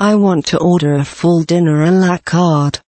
I want to order a full dinner a la carte.